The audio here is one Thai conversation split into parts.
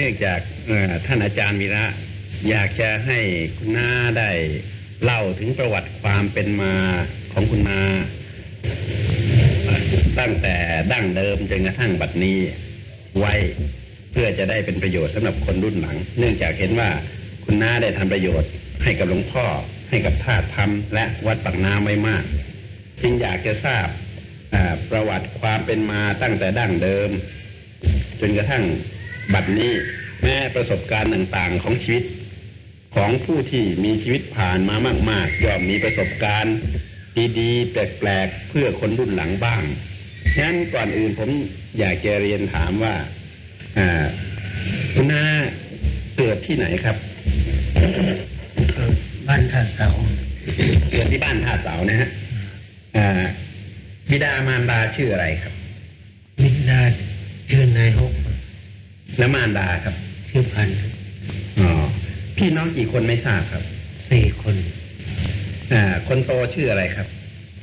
เนื่องจากท่านอาจารย์วีระอยากจะให้คุณน้าได้เล่าถึงประวัติความเป็นมาของคุณนาตั้งแต่ดั้งเดิมจนกระทั่งบัดนี้ไว้เพื่อจะได้เป็นประโยชน์สำหรับคนรุ่นหลัง เนื่องจากเห็นว่าคุณน้าได้ทำประโยชน์ ให้กับหลวงพ่อ ให้กับท่าธรรมและวัดปากน้ำไว้มาก จึงอยากจะทราบประวัติความเป็นมาตั้งแต่ดั้งเดิม จนกระทั่ง บัดนี้แม้ประสบการณ์ต่างๆของชีวิต ของผู้ที่มีชีวิตผ่านมามาก ๆ ย่อมมีประสบการณ์ดีๆแปลกๆเพื่อคนรุ่นหลังบ้างฉะนั้นก่อนอื่นผมอยากจะเรียนถามว่าอ่าคุณน้าเกิดที่ไหนครับบ้านท่าเสาเกิดที่บ้านท่าเสานะฮะอ่าบิดามารดาชื่ออะไรครับมิดาชื่อนายฮก และมารดาครับชื่อพันธุ์อ๋อพี่น้องกี่คนไม่ทราบครับสี่คน อ่า คนโตชื่ออะไรครับ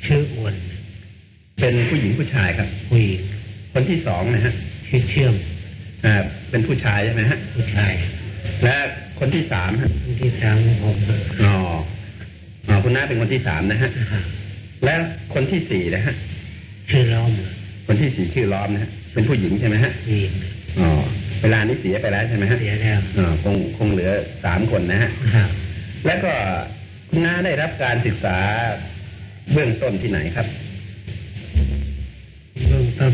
ชื่ออ้วน เป็นผู้หญิงผู้ชายครับ ผู้หญิง คนที่สองนะฮะ ชื่อเชื่อม อ่า เป็นผู้ชายใช่ไหมฮะ ผู้ชาย และคนที่สามฮะ คนที่สามผมอ๋ออ๋อคุณน้าเป็นคนที่สามนะฮะนะครับและคนที่สี่นะฮะ ชื่อล้อม คนที่สี่ชื่อล้อมนะฮะ เป็นผู้หญิงใช่ไหมฮะผู้หญิงอ๋อเวลา นี้เสียไปแล้วใช่ไหมฮะเสียแล้วอ๋อคงคงเหลือสามคนนะฮะนะครับแล้วก็คุณน้าได้รับการศึกษาเบื้องต้นที่ไหนครับเบื้องต้น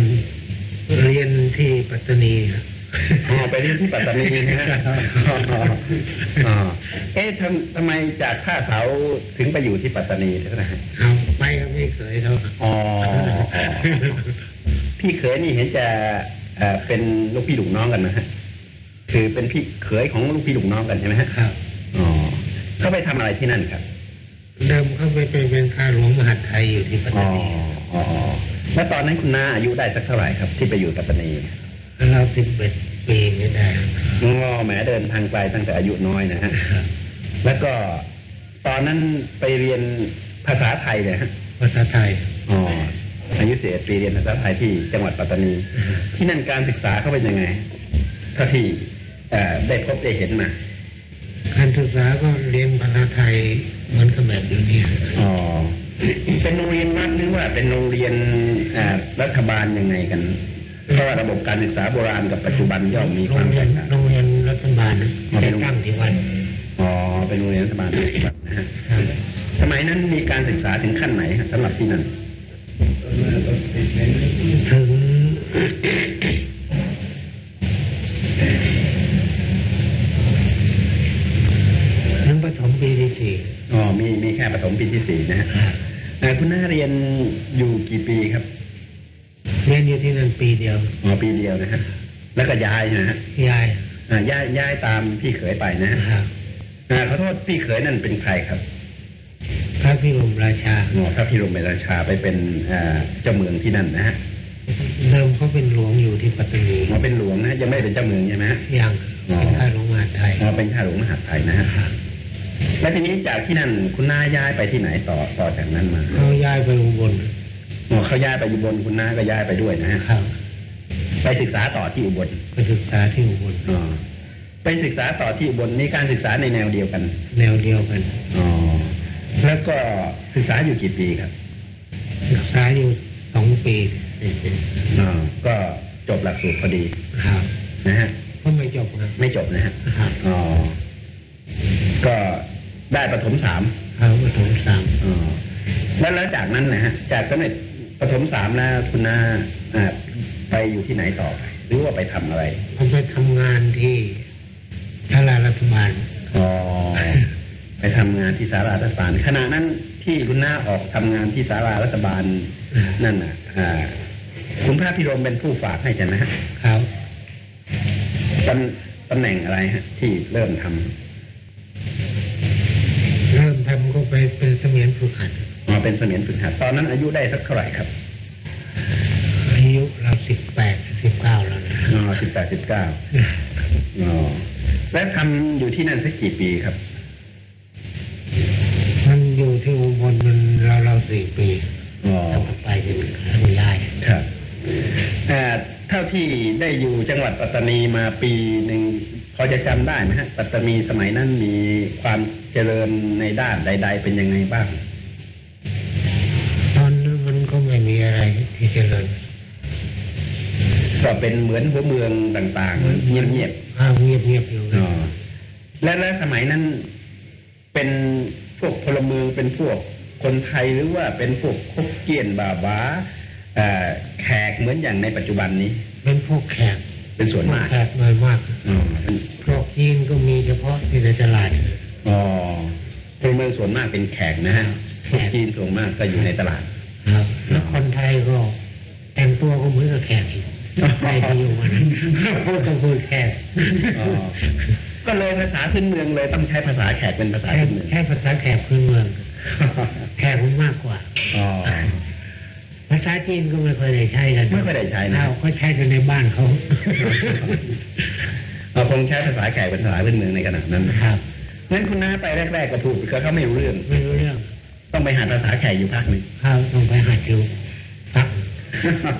เรียนที่ปัตตานีครับอ๋อไปเรียนที่ปัตตานีนะฮะอ๋ออ๋อเอ๊ะทำทำไมจากท่าเสาถึงไปอยู่ที่ปัตตานีนะฮะเอาไปก็ไม่เคยเท่าครับอ๋ออ๋อพี่เขยนี่เห็นจะเอ่อเป็นลูกพี่ลูกน้องกันนะฮะ คือเป็นพี่เขยของลูกพี่ลูกน้องกันใช่ไหมฮะครับอ๋อเขาไปทำอะไรที่นั่นครับ เดิมเขาไปเป็นเป็นข้าหลวงมหาดไทยอยู่ที่ปัตอ๋ตาอนีอ๋อแล้วตอนนั้นคุณน้าอายุได้สักเท่าไหร่ครับ ที่ไปอยู่ปัตตานีเราสิบเอ็ดปีไม่ได้งอแหมเดินทางไกลตั้งแต่อายุน้อยนะฮะครับแล้วก็ตอนนั้นไปเรียนภาษาไทยเลยฮะภาษาไทยอ๋ออายุเสียปีเรียนภาษาไทยที่จังหวัดปัตตานี ที่นั่นการศึกษาเขาเป็นยังไงเท่าที่เอ่อ ได้พบได้เห็นมา การศึกษาก็เรียนภาษาไทยเหมือนกับแบบเดี๋ยวนี้อ๋อเป็นโรงเรียนวัดหรือว่าเป็นโรงเรียนเอ่อรัฐบาลยังไงกันเพราะว่าระบบการศึกษาโบราณกับปัจจุบันย่อมมีคโรวามงเรีแตยนกต่างโรงเรียนรัฐบาลนะอ๋อเป็นแต่โรงตั้งที่วัดอ๋อเป็นโรงเรียนรัฐบาลปัจจุบันนะฮะครับสมัยนั้นมีการศึกษาถึงขั้นไหนฮะสำหรับที่นั่นถึงถึง ประถมปีที่สี่นะฮะเอ่อคุณน้าเรียนอยู่กี่ปีครับ เรียนอยู่ที่นั่นปีเดียวอ๋อปีเดียวนะฮะแล้วก็ย้ายนะฮะยายอ่าย้ายย้ายตามพี่เขยไปนะฮะครับอ่าขอโทษพี่เขยนั่นเป็นใครครับ พระพิรมราชาอ๋อพระพิรมราชาไปเป็นอ่าเจ้าเมืองที่นั่นนะฮะเดิมเขาเป็นหลวงอยู่ที่ปัตตานีอ๋อเป็นหลวงนะฮะยังไม่ได้เป็นเจ้าเมืองใช่ไหมฮะยังอ๋อเป็นข้าหลวงมหาดไทยอ๋อเป็นข้าหลวงมหาดไทยนะฮะครับ แล้วทีนี้จากที่นั่นคุณน้าย้ายไปที่ไหนต่อต่อจากนั้นมาเขาย้ายไปอุบลอ๋อเขาย้ายไปอุบลคุณน้าก็ย้ายไปด้วยนะฮะครับไปศึกษาต่อที่อุบลไปศึกษาที่อุบลอ๋อไปศึกษาต่อที่อุบลนี่การศึกษาในแนวเดียวกัน แนวเดียวกันอ๋อแล้วก็ศึกษาอยู่กี่ปีครับ ศึกษาอยู่สองปีอ๋อก็จบหลักสูตรพอดีครับนะฮะก็ไม่จบนะไม่จบนะฮะครับอ๋อก็ ได้ประถมสามเขาปฐมสามอ๋อแล้วแล้วจากนั้นนะฮะ จากสำเร็จประถมสามแล้วคุณนาอ่าไปอยู่ที่ไหนต่อไปหรือว่าไปทำอะไรผมไปทำงานที่ทารารัฐบาลอ๋อไปทำงานที่สารารัฐบาลขณะนั้นที่คุณน้าออกทำงานที่สารารัฐบาลนั่นน่ะอ่าคุณพระพิรมเป็นผู้ฝากให้ใช่ไหมฮะครับตำตำแหน่งอะไรฮะที่เริ่มทำ ไปเป็นเสมียนฝึกหัดอ๋อเป็นเสมียนฝึกหัดตอนนั้นอายุได้สักเท่าไหร่ครับ อายุเราสิบแปดสิบเก้าแล้วนะอ๋อสิบแปดสิบเก้าอ๋อแล้วทำอยู่ที่นั่นสักกี่ปีครับมันอยู่ที่อุบลมันเราเราสี่ปีอ๋อแล้วก็ไปที่มันย้ายครับเอ่อเท่าที่ได้อยู่จังหวัดปัตตานีมาปีหนึ่งพอจะจำได้ไหมฮะปัตตานีสมัยนั้นมีความ เจริญในด้านใด ๆ เป็นยังไงบ้าง ตอนนั้นมันก็ไม่มีอะไรที่เจริญ ก็เป็นเหมือนหัวเมืองต่างๆเงียบอ้าวเงียบเงียบๆอยู่ๆอ๋อและและสมัยนั้นเป็นพวกพลเมืองเป็นพวกคนไทยหรือว่าเป็นพวกคบเกียนบาบาเอ่อแขกเหมือนอย่างในปัจจุบันนี้ เป็นพวกแขกเป็นส่วนมากแขกน้อยมากอ๋อพวกจีนก็มีเฉพาะที่ในตลาด อ๋อพลเมืองส่วนมากเป็นแขกนะฮะพวกจีนส่วนมากก็อยู่ในตลาดครับแล้วคนไทยก็แต่งตัวก็เหมือนกับแขกอีกใครที่อยู่มันพูดก็พูดแขกอ๋อก็เลยภาษาพื้นเมืองเลยต้องใช้ภาษาแขกเป็นภาษาใช้พื้นเมืองใช้ภาษาแขกพื้นเมือง แขกมันมากกว่าอ๋อภาษาจีนก็ไม่ค่อยได้ใช้กันไม่ค่อยได้ใช้นะเราก็ใช้กันในบ้านเขาเราคงใช้ภาษาแขกเป็นภาษาพื้นเมืองในขณะนั้นครับ งั้นคุณน้าไปแรกๆก็พูดก็เขาไม่รู้เรื่อง ไม่รู้เรื่อง ต้องไปหาภาษาแขกอยู่พักหนึ่งข้าวต้องไปหัดดูพัก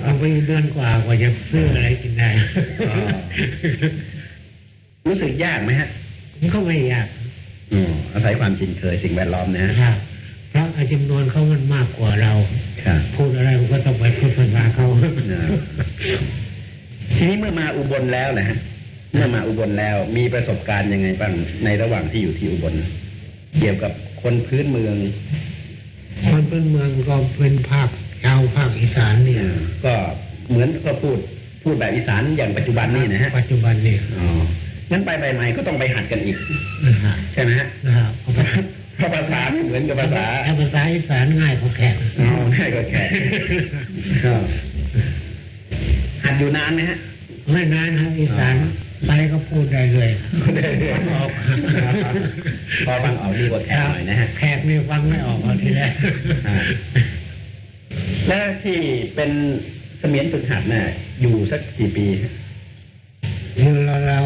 ต้องไปเดือนกว่ากว่าจะซื้ออะไรกินได้อ๋อรู้สึกยากไหมฮะมันก็ไม่ยากอ๋ออาศัยความชินเคยสิ่งแวดล้อมนะฮะครับเพราะไอ้จำนวนเขามันมากกว่าเราครับพูดอะไรมันก็ต้องไปพูดภาษาเขาทีนี้เมื่อมาอุบลแล้วนะฮะ เมื่อมาอุบลแล้วมีประสบการณ์ยังไงบ้างในระหว่างที่อยู่ที่อุบล เกี่ยวกับคนพื้นเมือง คนเป็นเมืองก็เป็นภาคชาวภาคอีสานเนี่ย ก็เหมือนก็พูดพูดแบบอีสานอย่างปัจจุบันนี่นะฮะปัจจุบันเนี่ยอ๋องั้นไปใหม่ๆก็ต้องไปหัดกันอีกนะฮะใช่ไหมฮะนะครับเพราะว่าเพราะภาษาไม่เหมือนกับภาษาถ้าภาษาอีสานง่ายกว่าแขกอ๋อง่ายกว่าแขกก็หัดอยู่นานไหมฮะไม่นานครับอีสาน ไปก็พูดได้เลยได้เลยฟังออกพอฟังออกดีกว่าแขกหน่อยนะฮะแขกนี่ฟังไม่ออกเอาทีแรกอ่าและที่เป็นเสมียนฝึกหัดน่ะอยู่สักกี่ปีฮะอยู่เราเรา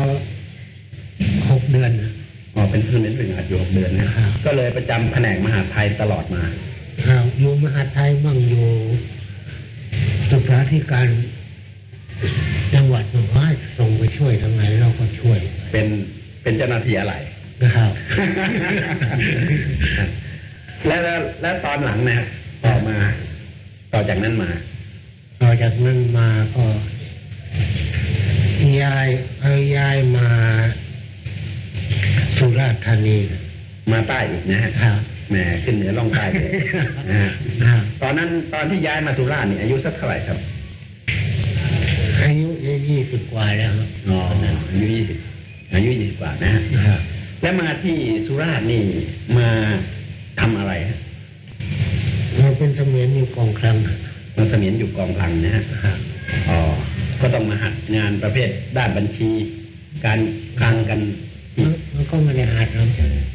หกเดือนนะอ๋อเป็นเสมียนฝึกหัดอยู่หกเดือนนะครับก็เลยประจำแผนกมหาดไทยตลอดมาครับอยู่มหาไทยมั่งอยู่ศึกษาธิการ จังหวัดหนูให้ส่งไปช่วยทางไหนเราก็ช่วย เป็นเป็นเจ้าหน้าที่อะไรนะครับ แล้วแล้วแล้วตอนหลังนะฮะต่อมา ต่อจากนั้นมาต่อจากนั้นมาก็ย้ายเอาย้ายมาสุราษฎร์ธานีมาใต้อีกนะฮะครับแหมขึ้นเหนือล่องใต้เลยนะฮะครับตอนนั้นตอนที่ย้ายมาสุราษฎร์นี่อายุสักเท่าไหร่ครับ อายุยี่สิบกว่าแล้วครับอ๋ออายุยี่สิบอายุยี่สิบกว่านะฮะครับแล้วมาที่สุราษฎร์นี่มาทำอะไรฮะเราเป็นเสมียนอยู่กองคลังมาเสมียนอยู่กองคลังนะฮะครับอ๋อก็ต้องมาหัดงานประเภทด้านบัญชี การคลังกันอีมันกมันก็ไม่ได้หัดครับ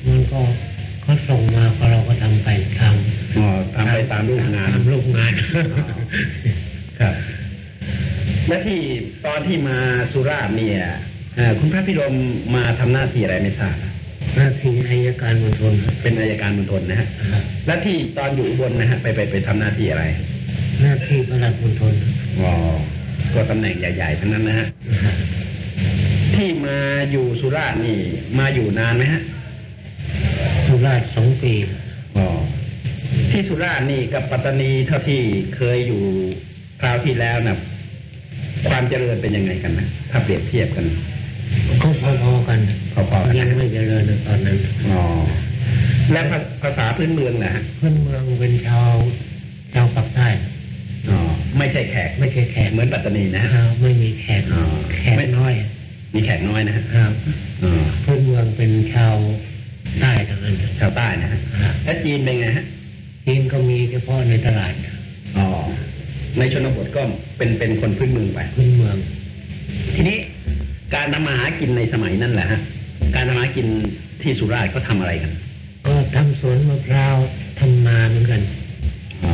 มันก็เขาส่งมาก็เราก็ทำไปทำอ๋อทำไปตามรูปงานตามรูปงานครับ และที่ตอนที่มาสุราษฎร์เนี่ยเอ่อคุณพระพิรมมาทำหน้าที่อะไรไม่ทราบหน้าที่อายการมณฑลครับเป็นอายการมณฑลนะฮะครับและที่ตอนอยู่อุบลนะฮะไปไปไปทำหน้าที่อะไร หน้าที่ประหลัดมณฑลอ๋อก็ตำแหน่งใหญ่ๆทั้งนั้นนะฮะครับที่มาอยู่สุราษฎร์นี่มาอยู่นานไหมฮะสุราษฎร์สองปีอ๋อที่สุราษฎร์นี่กับปัตตานีเท่าที่เคยอยู่คราวที่แล้วนะ ความเจริญเป็นยังไงกันนะถ้าเปรียบเทียบกัน ก็พอๆกันพอๆกันยังนะไม่เจริญในตอนนั้นอ๋อและภาภาษาพื้นเมืองนะฮะเพื่อนเมืองเป็นชาวชาวปากใต้อ๋อไม่ใช่แขกไม่ใช่แขกเหมือนปัตตานีนะฮะครับไม่มีแขกอ๋อแขกน้อย มีแขกน้อยนะฮะครับอ๋อเพื่อนเมืองเป็นชาวใต้ทั้งนั้นชาวใต้นะฮะครับและจีนเป็นไงฮะจีนก็มีเฉพาะในตลาดอ๋อ ในชนบทก็เป็นเป็นคนพื้นเมืองไปพื้นเมือง ทีนี้การทำมาหากินในสมัยนั้นแหละฮะการทำมาหากินที่สุราษฎร์เขาทำอะไรกัน ก็ทำสวนมะพร้าวทำนาเหมือนกันอ๋อ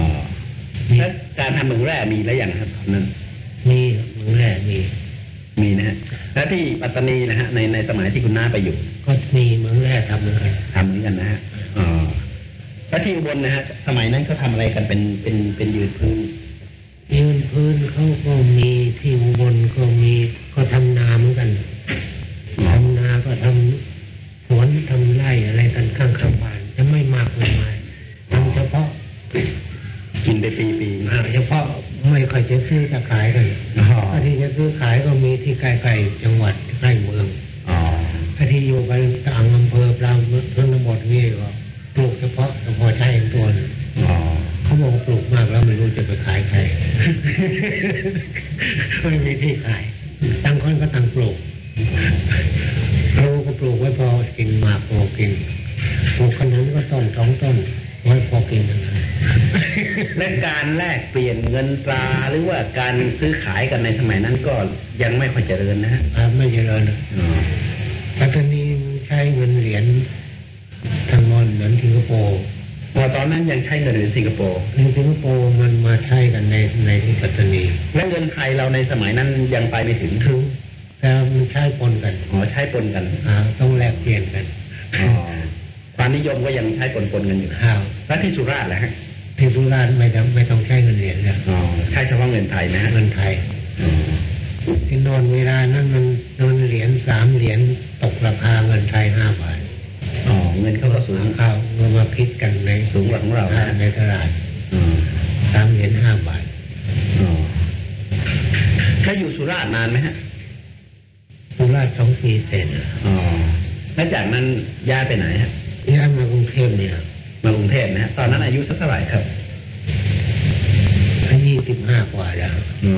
แล้วการทำเมืองแร่มีแล้วยังครับตอนนั้นมีเมืองแร่มีมีนะฮะและที่ปัตตานีนะฮะในในสมัยที่คุณน้าไปอยู่ ก็มีเมืองแร่ทำเหมือนกันทำเหมือนกันนะฮะอ๋อแล้วที่อุบลนะฮะสมัยนั้นเขาทำอะไรกันเป็นเป็นเป็นยืนพื้นยื นพื้พื้นเขาก็มี ไว้พอกินทั้งนั้นและการแลกเปลี่ยนเงินตราหรือว่าการซื้อขายกันในสมัยนั้นก็ยังไม่ค่อยเจริญนะฮะครับไม่เจริญนะอ๋อปัตตานีใช้เงินเหรียญทางมอนเหมือนสิงคโปร์พอตอนนั้นยังใช้เงินเหรียญสิงคโปร์ในสิงคโปร์มันมาใช้กันในในที่ปัตตานีและเงินไทยเราในสมัยนั้นยังไปไม่ถึงถึงแต่มันใช้ปนกันอ๋อใช้ปนกันอ่าต้องแลกเปลี่ยนกันอ๋อ ความนิยมก็ยังใช้ปนปนๆกันอยู่ข้าวแล้วที่สุราษฎร์แหละฮะที่สุราษฎร์ไม่ต้องไม่ต้องใช้เงินเหรียญเลยอ๋อใช้เฉพาะเงินไทยนะฮะเงินไทยอ๋อที่นอนเวลานั้นมันนอนเหรียญสามเหรียญตกราคาเงินไทยห้าบาทอ๋อเงินเขาก็สูงข้าวเมื่อมาคิดกันในสูงกว่าของเรานะในตลาดอ๋อสามเหรียญห้าบาทอ๋อแล้วอยู่สุราษฎร์นานไหมฮะสุราษฎร์สองปีเสร็จอ๋อแล้วจากนั้นย้ายไปไหนฮะ ย้ายมากรุงเทพเนี่ยมากรุงเทพนะฮะตอนนั้นอายุสักเท่าไหร่ครับอายุสิบห้ากว่าแล้วอ๋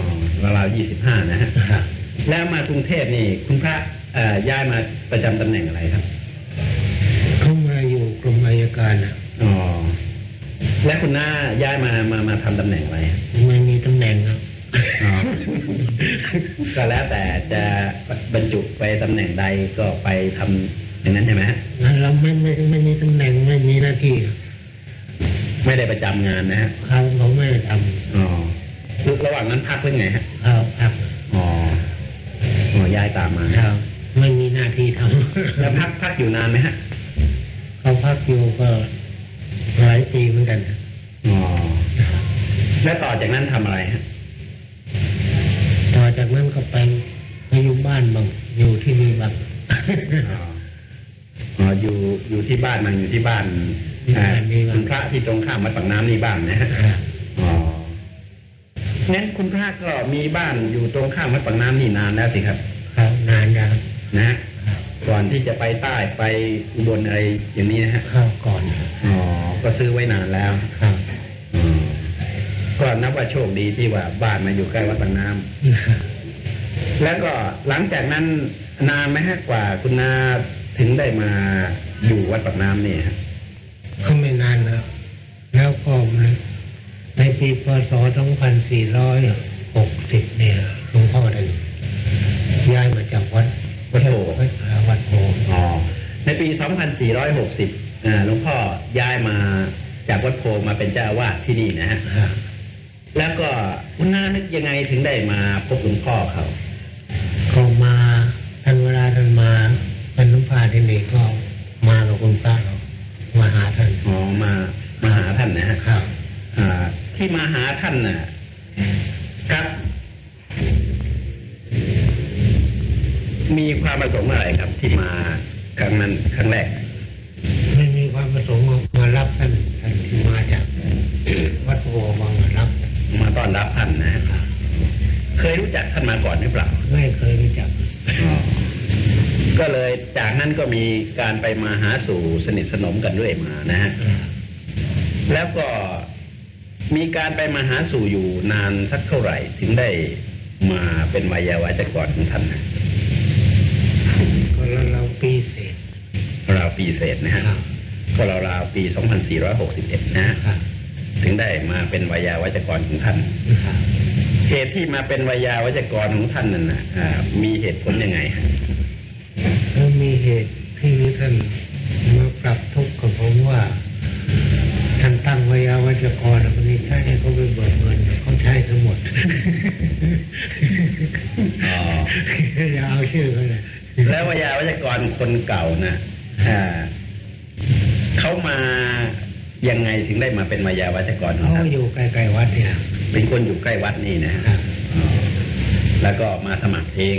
อราวๆยี่สิบห้านะฮะครับแล้วมากรุงเทพนี่ คุณพระเอ่อย้ายมาประจำตำแหน่งอะไรครับเขามาอยู่กรมอัยการอะอ๋อและคุณน้าย้ายมามามาทำตำแหน่งอะไรฮะไม่มีตำแหน่งครับอ๋อก็แล้วแต่จะบรรจุไปตำแหน่งใดก็ไปทำ อย่างนั้นใช่ไหมฮะงั้นเราไม่ไม่ไม่มีตำแหน่งไม่มีหน้าที่ไม่ได้ประจำงานนะฮะเขาเขาไม่ได้ทอ๋อคือระหว่างนั้นพักเรื่องไงฮะำเขาพักอ๋ออ๋อย้ายตามมานะเขาไม่มีหน้าที่ทำแล้วพักพักอยู่นานไหมฮะเขาพักอยู่ก็หลายปีเหมือนกันอ๋อแล้วต่อจากนั้นทำอะไรฮะต่อจากนั้นก็ไปไปอยู่บ้านบางอยู่ที่นี่บาง อ๋ออ๋ออยู่อยู่ที่บ้านมันอยู่ที่บ้านอ่ามีบ้านคุณพระที่ตรงข้ามวัดปากน้ำนี่บ้างนะฮะอ๋องั้นคุณพระก็มีบ้านอยู่ตรงข้ามวัดปากน้ำนี่นานแล้วสิครับ ครับนานแล้วนะฮะก่อนที่จะไปใต้ไปอุบลอะไรอย่างนี้นะฮะเข้าก่อนอ๋อก็ซื้อไว้นานแล้วครับอืมก็นับว่าโชคดีที่ว่าบ้านมาอยู่ใกล้วัดปากน้ำแล้วก็หลังจากนั้นนานไหมฮะกว่าคุณนา ถึงได้มาอยู่วัดปากน้ำนี่ฮะก็ไม่นานนะแล้วก็ในปีพศ 2460 เนี่ยหลวงพ่อท่านย้ายมาจากวัดวัดโพวัดโพอ๋อในปี 2460อ่าหลวงพ่อย้ายมาจากวัดโพมาเป็นเจ้าอาวาสที่นี่นะฮะครับแล้วก็คุณนานึกยังไงถึงได้มาพบหลวงพ่อเขาก็มาท่านเวลาท่านมาเป็นน้ำพา ที่นี่ก็มากับคุณป้าเขามาหาท่านอ๋อมามาหาท่านนะฮะครับอ่าที่มาหาท่านน่ะครับ มีความประสงค์อะไรครับ ที่มาครั้งนั้นครั้งแรกไม่มีความประสงค์มารับท่านท่านที่มาจากวัดโพมามารับ มาต้อนรับท่านนะฮะเคยรู้จักท่านมาก่อนหรือเปล่า ไม่เคยรู้จัก ก็เลยจากนั้นก็มีการไปมาหาสู่สนิทสนมกันด้วยมานะฮะแล้วก็มีการไปมาหาสู่อยู่นานสักเท่าไหร่ ถึงได้มาเป็นวายาวัจกรของท่านนะก็เราเราปีเศษราวปีเศษนะฮะครับก็ราวๆปี 2461 นะฮะครับถึงได้มาเป็นวายาวัจกรของท่านครับเหตุที่มาเป็นวายาวัจกรของท่านนั่นนะอ่ามีเหตุผลยังไงฮะแล้ว มีเหตุที่ท่านมาปรับทุกข์กับผมว่าท่านตั้งไว้ยาวัจกรคนนี้ใช้ให้เขาไปเบิกเงินเขาใช้ทั้งหมดอ๋ออย่าเอาชื่อเขาเลยแล้ววายาวัจกรคนเก่านะอ่าเขามายังไงถึงได้มาเป็นวายาวัจกรของเขาท่านอยู่ใกล้ๆวัดเนี่ยเป็นคนอยู่ใกล้วัดนี่นะฮะครับอ๋อแล้วก็มาสมัครเอง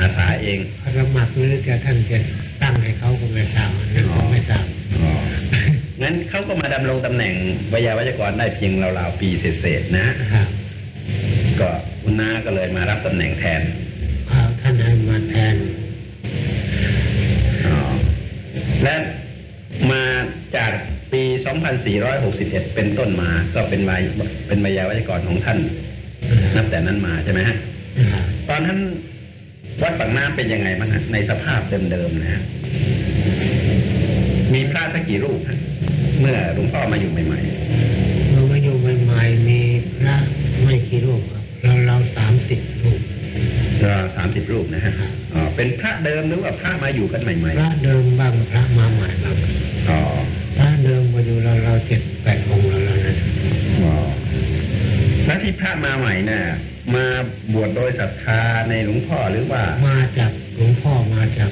อาสาเองสมัครหรือจะท่านจะตั้งให้เขาก็ไม่ทราบอันนั้นผมไม่ทราบอ๋องั้นเขาก็มาดำรงตำแหน่งวิทยาวัจกรได้เพียงราวๆปีเศษๆนะฮะครับก็คุณน้าก็เลยมารับตำแหน่งแทนเอาท่านให้มาแทนอ๋อและมาจากปี 2461 เป็นต้นมา ก็เป็นวัยเป็นวิทยาวัจกรของท่าน นับแต่นั้นมาใช่ไหมฮะครับตอนนั้น วัดปากน้ำเป็นยังไงบ้างฮะในสภาพเดิมๆนะฮะมีพระสักกี่รูปฮะเมื่อหลวงพ่อมาอยู่ใหม่เมื่อมาอยู่ใหม่ๆมีพระไม่กี่รูปครับเราเราสามสิบรูปๆก็สามสิบรูปนะฮะอ๋อเป็นพระเดิมหรือว่าพระมาอยู่กันใหม่พระเดิมบ้างพระมาใหม่บ้างๆอ๋อ ที่พระมาใหม่น่ะมาบวชโดยศรัทธาในหลวงพ่อหรือว่า มาจากหลวงพ่อมาจาก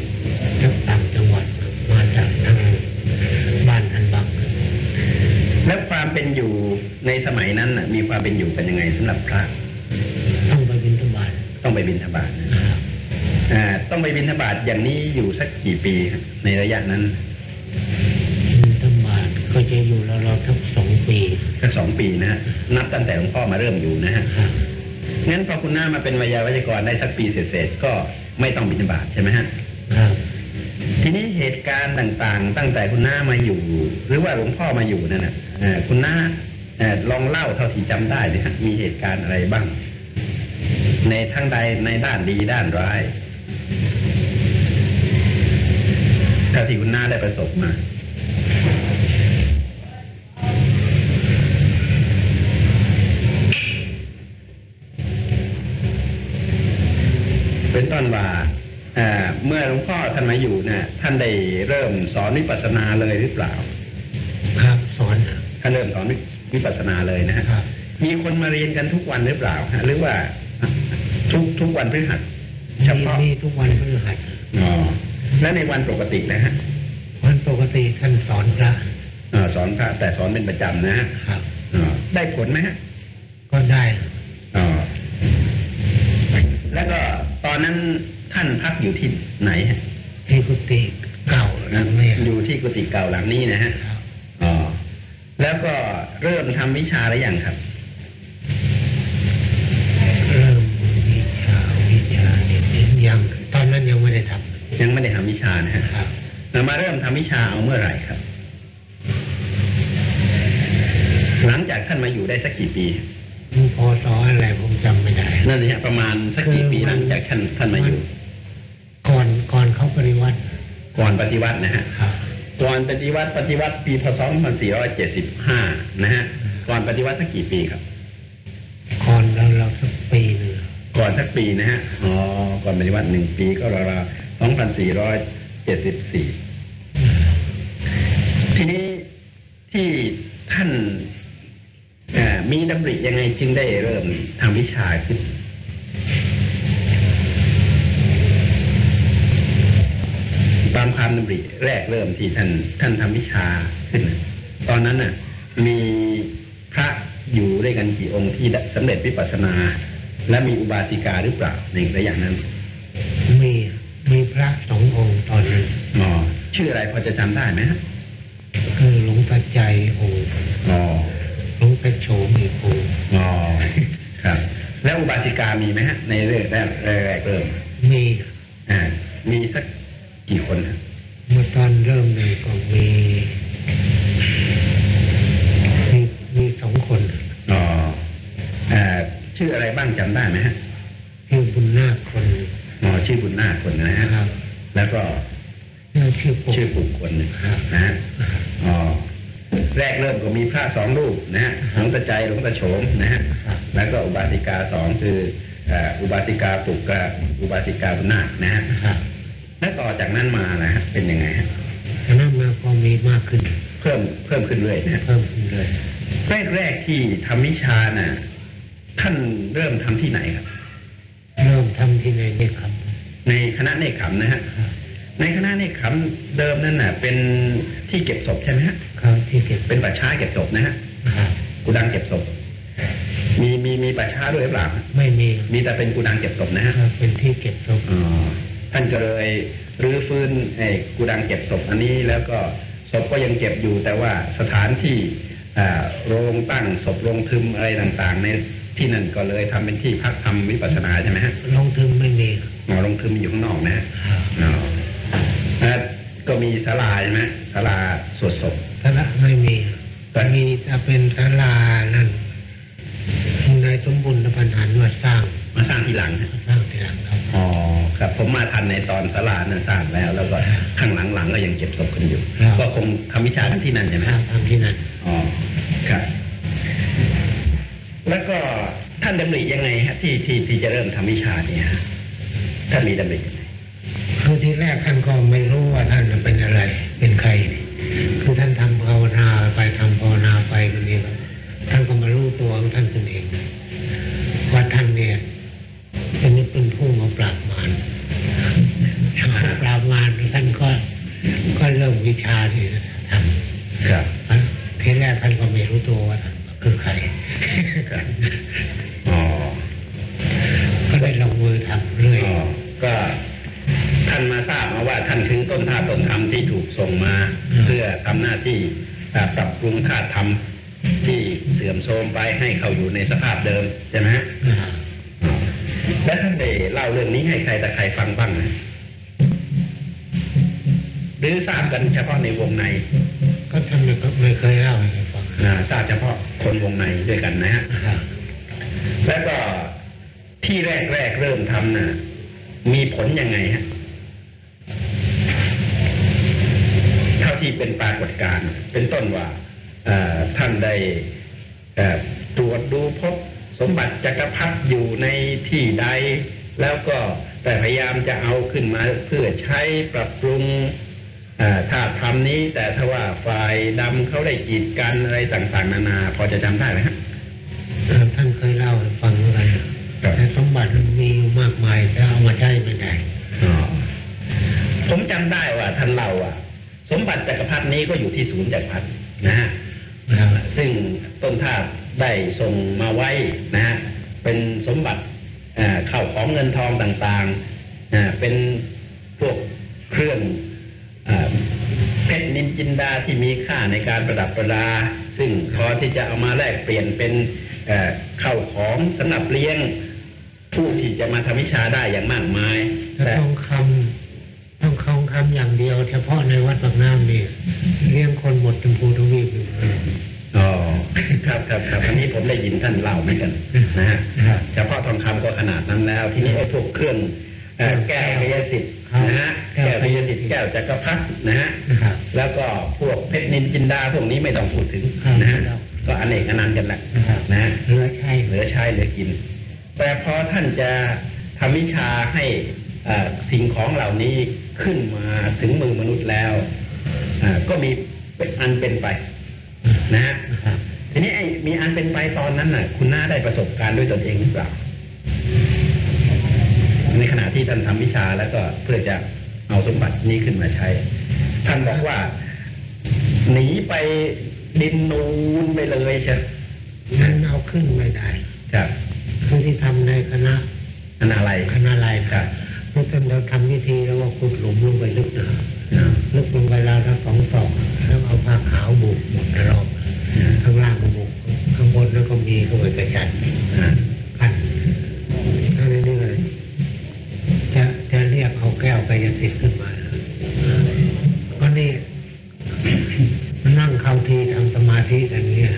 จากต่างจังหวัดครับมาจากทางบ้านทันบังครับแล้วความเป็นอยู่ในสมัยนั้นน่ะมีความเป็นอยู่เป็นยังไงสำหรับพระ ต้องไปบิณฑบาตต้องไปบิณฑบาตนะนะครับอ่าต้องไปบิณฑบาตอย่างนี้อยู่สักกี่ปีครับในระยะนั้นบิณฑบาต ก็จะอยู่เราเราทั้งสองปีสักสองปีนะฮะนับตั้งแต่หลวงพ่อมาเริ่มอยู่นะฮะครับงั้นพอคุณน้ามาเป็นวิทยาวัจกรได้สักปีเศษๆก็ไม่ต้องบิณฑบาตใช่ไหมฮะครับทีนี้เหตุการณ์ต่างๆ ตั้งแต่คุณน้ามาอยู่ หรือว่าหลวงพ่อมาอยู่นั่นน่ะเอ่อคุณน้าเอ่อลองเล่าเท่าที่จำได้เลยฮะมีเหตุการณ์อะไรบ้าง ในทั้งใดในด้านดีด้านร้ายเท่าที่คุณน้าได้ประสบมา ต้นว่าเอ่อเมื่อหลวงพ่อท่านมาอยู่เนี่ยท่านได้เริ่มสอนวิปัสสนาเลยหรือเปล่า ครับสอนครับท่านเริ่มสอนวิปัสสนาเลยนะฮะครับ มีคนมาเรียนกันทุกวันหรือเปล่าฮะหรือว่า ทุกทุกวันพฤหัสเฉมีพาะมีทุกวันพฤหัสอ๋อและในวันปกตินะฮะวันปกติท่านสอนพระเอ่อสอนพระแต่สอนเป็นประจำนะฮะครับอ๋อได้ผลไหมฮะก็ได้ อ๋อแล้วก็ต อนนั้นท่านพักอยู่ที่ไหนฮะที่กุฏิเก่าหลังนี้อยู่ที่กุฏิเก่าหลังนี้นะฮะครับอ๋อแล้วก็เริ่มทำวิชาหรือยังครับเริ่มวิชาวิชาเนี่ยยังตอนนั้นยังไม่ได้ทยังไม่ได้ทำวิชานะฮะำครับเรามาเริ่มทำวิชาเอาเมื่อไหร่ครับ หลังจากท่านมาอยู่ได้สักกี่ปีมัน พอสอนอะไรผมจำไม่ได้ นั่นสิฮะประมาณสักกี่ปีหลังจากท่านท่านมาอยู่ ก่อนก่อนเขาปริวัติ ก่อนปฏิวัตินะฮะครับก่อนปฏิวัติปฏิวัติปีพศ2475 นะฮะ ก่อนปฏิวัติสักกี่ปีครับ ก่อนเราเราสักปีหนึ่งก่อนสักปีนะฮะ อ๋อ ก่อนปฏิวัติหนึ่งปีก็ราวๆ2474 ทีนี้ที่ท่าน เอ่อมีดำริยังไงจึงได้เริ่มทำวิชาขึ้นตามความดำริแรกเริ่มที่ท่านท่านทำวิชาขึ้นน่ะตอนนั้นน่ะ มีพระอยู่ด้วยกันกี่องค์ที่สำเร็จวิปัสสนา และมีอุบาสิกาหรือเปล่าในระยะนั้น มีมีพระสององค์ตอนนั้นอ๋อชื่ออะไรพอจะจำได้ไหมฮะคือหลวงตาใจอ แล้วอุบาสิกามีไหมฮะในเรื่องแรกแรกเริ่มมีอ่ามีสักกี่คนฮะเมื่อตอนเริ่มเลยก็มีมีมีสองคนอ๋ออ่าชื่ออะไรบ้างจำได้ไหมฮะชื่อบุญนาคคนหนึ่งอ๋อชื่อบุญนาคคนนะฮะนะครับ แล้วก็แล้วชื่อปุ๊ชื่อปุกคนหนึ่งครับนะฮะอ๋อแรกเริ่มก็มีพระสองรูปนะฮะหลวงตาใจหลวงตาโฉมนะฮะครับแล้วก็ อุบาสิกาสองคือเอ่ออุบาสิกาปุกกับอุบาสิกาบุญนาคนะฮะครับแล้วต่อจากนั้นมานะฮะเป็นยังไงฮะอันนั้นมาก็มีมากขึ้น เพิ่มเพิ่มขึ้นเรื่อยนะฮะเพิ่มขึ้นเลยแรกแรกๆที่ทำวิชาน่ะท่านเริ่มทำที่ไหนครับ เริ่มทำที่ในนี่ครับในคณะเนคขมนะฮะครับในคณะเนคขมเดิมนั่นน่ะ เป็นที่เก็บศพใช่ไหมฮะเขาที่เก็บเป็นป่าช้าเก็บศพนะฮะครับกูดังเก็บศพ มีมีมีป่าช้าด้วยหรือเปล่าไม่มีมีแต่เป็นกูดังเก็บศพนะฮะเป็นที่เก็บศพอ๋อท่านก็เลยรื้อฟื้นไอ้กูดังเก็บศพอันนี้แล้วก็ศพก็ยังเก็บอยู่ แต่ว่าสถานที่อ่าโรงตั้งศพโรงทึมอะไรต่าง ๆ ในที่นั่นก็เลยทำเป็นที่พักทำวิปัสสนาใช่ไหมฮะลงทึมไม่มีหมอโรงทึมอยู่ข้างนอกนะฮะครับอ๋อแล้วก็มีศาลาใช่ไหมศาลาสวดศพสาระไม่มีแต่มีจะเป็นศาลานั่นนาย สมบุญพันหันมาสร้าง มาสร้างทีหลังฮะสร้างทีหลังครับอ๋อครับผมมาทันในตอนศาลานั้นสร้างแล้ว แล้วก็ข้างหลังๆก็ยังเก็บศพกันอยู่ครับก็คงทำวิชากันที่นั่นใช่ไหมสร้างฮะทำที่นั่นอ๋อครับ แล้วก็ท่านดำริยังไงฮะที่ที่ที่จะเริ่มทำวิชาเนี่ยฮะท่านมีดำริยังไงคือที่แรกท่านก็ไม่รู้ว่าท่านเป็นอะไรเป็นใคร คือท่านทำภาวนา ชาที่จะทำครับทีแรกท่านก็ไม่รู้ตัวว่าท่านคือใครครับอ๋อก็ได้ลงมือทำเรื่อยอ๋อก็ท่านมาทราบมาว่าท่านคือต้นธาตุต้นธรรมที่ถูกส่งมา เพื่อทำหน้าที่อ่าปรับปรุงธาตุธรรมที่เสื่อมโทรมไปให้เข้าอยู่ในสภาพเดิมใช่ไหมฮะอ่าอ๋อแล้วท่านได้เล่าเรื่องนี้ให้ใครแต่ใครฟังบ้างนะห รือทราบกันเฉพาะในวงใน ก็ท่านไม่ไม่เคยเล่าให้ใครฟังอ่าทราบเฉพาะคนวงในด้วยกันนะฮะครับแล้วก็ที่แรกแรกๆเริ่มทำน่ะ มีผลยังไงฮะเท่าที่เป็นปรากฏการณ์เป็นต้นว่าเอ่อท่านได้เอ่อตรวจดูพบสมบัติจักรพรรดิอยู่ในที่ใด แล้วก็แต่พยายามจะเอาขึ้นมาเพื่อใช้ปรับปรุง เอ่อธาตุธรรมนี้แต่ถ้าว่าฝ่ายดำเขาได้กีดกันอะไรต่างๆ นานา พอจะจำได้ไหมฮะเออท่านเคยเล่าให้ฟังเหมือนกันครับแต่สมบัติมันมีอยู่มากมายแต่เอามาใช้ไม่ได้อ๋อผมจำได้ว่าท่านเล่าอะสมบัติจักรพรรดินี้ก็อยู่ที่ศูนย์จักรพรรดินะฮะนะครับซึ่งต้นทาสได้ส่งมาไว้นะฮะเป็นสมบัติเอ่อเข้าของเงินทองต่างๆอ่าเป็นพวกเครื่อง เอ่อเพชรนินจินดาที่มีค่าในการประดับประดา ซึ่งพอที่จะเอามาแลกเปลี่ยนเป็นเอ่อเข้าของสำหรับเลี้ยงผู้ที่จะมาทำวิชาได้อย่างมากมายถ้าต้องคำต้องคำคำอย่างเดียว เฉพาะในวัดปากน้ำนี่เลี้ยงคนหมดจมพูทวีปอยู่เลยอ๋อครับครับครับอันนี้ผมได้ยินท่านเล่าเหมือนกันนะฮะครับเฉพาะทองคำก็ขนาดนั้นแล้ว ทีนี้ไอ้พวกเครื่องเอ่อ แก้วพยสิทธิ์ครับนะฮะแก้แก้ววพยสิทธิ์แก้วจักรพรรดินะฮะนะครับแล้วก็พวกเพชรนินจินดาพวกนี้ไม่ต้องพูดถึงครับนะฮะครับก็อเนกอนันต์กันแหละนะครับนะฮะเหลือใช้เหลือใช้เหลือกิน แต่พอท่านจะทำวิชาให้เอ่อสิ่งของเหล่านี้ขึ้นมาถึงมือมนุษย์แล้วอ่าก็มีเป็นอันเป็นไป นะฮะนะครับทีนี้ไอ้มีอันเป็นไปตอนนั้นน่ะ คุณน้าได้ประสบการณ์ด้วยตนเองหรือเปล่า ในขณะที่ท่านทำวิชาแล้วก็เพื่อจะเอาสมบัตินี้ขึ้นมาใช้ ท่านบอกว่า หนีไปดินนูนไปเลยใช่ไหมมันเอาขึ้นไม่ได้ครับคือที่ทำในคณะอันอะไรคณะลายครับเมื่อท่านเราทำวิธีแล้วว่าขุดหลุมลงไปลึกนะอ่าลึกลงไปแล้วทั้งสองศอกแล้วเอาผ้าขาวบุกหมดรอบอืมข้างล่างก็บุกข้างบนแล้วก็มีเข้าไปกระจัน เอาแก้วกายสิทธิ์ขึ้นมาก็นี่นั่งเข้าทีทำสมาธิกันเนี่ย